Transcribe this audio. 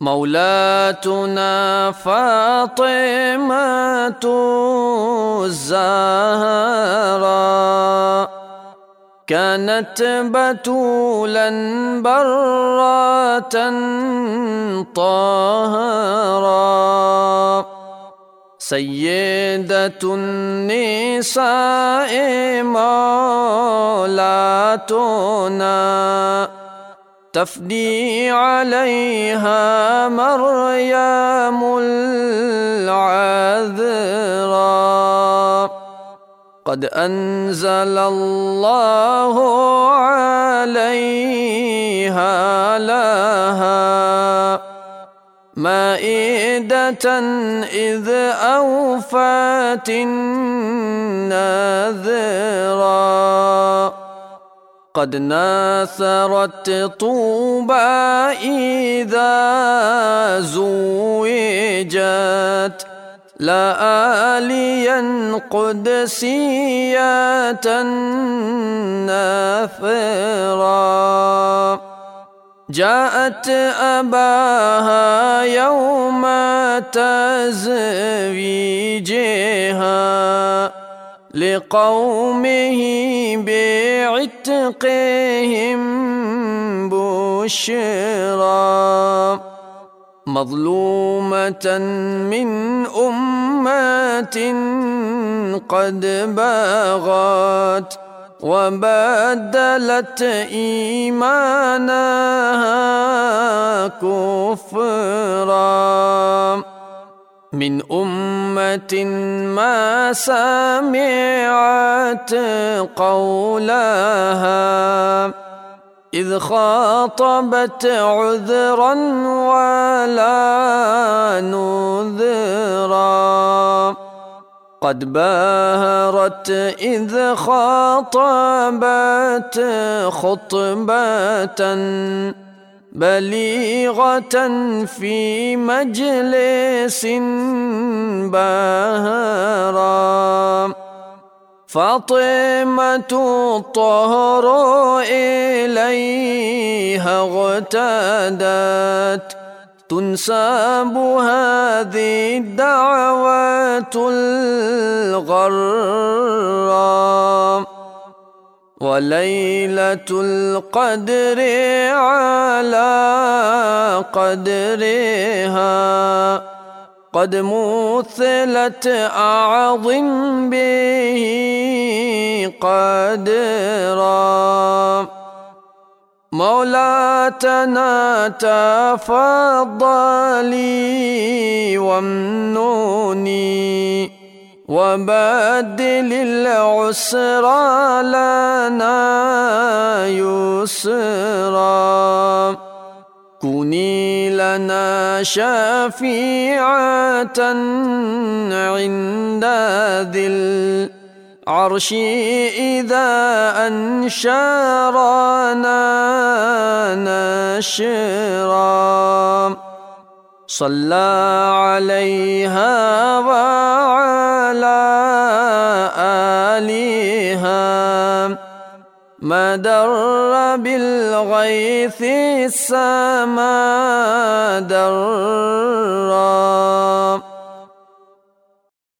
مولاتنا فاطمة الزهراء كانت بتولا برة طاهرا. سيدة النساء مولاتنا تفدي عليها مريم العذراء قد أنزل الله عليها لها مائدة إذ أوفت النذرا. قد ناثرت طوبى إذا زوجت لآليا قدسية نافرا جاءت أباها يوم تزويجها لقومه بعتقهم بشرا مظلومة من أمة قد بغت وبدلت إيمانها كفرا من أمة ما سمعت قولها إذ خاطبت عذرا ولا نذرا. قد باهرت إذ خاطبت خطبة بليغة في مجلس باهرا فاطمة الطهر إليها اغتدت تنساب هذه الدعوة الغرام وليلة القدر على قدرها قد مثلت أعظم به قدرا مولاتنا تفضلي وامنوني وبدل العسرى لنا يسرا. كوني لنا شفيعة عند ذي العرش إذا أنشرنا نشرا. صلى عليها وعلى آلها. ما در بالغيث السما درا.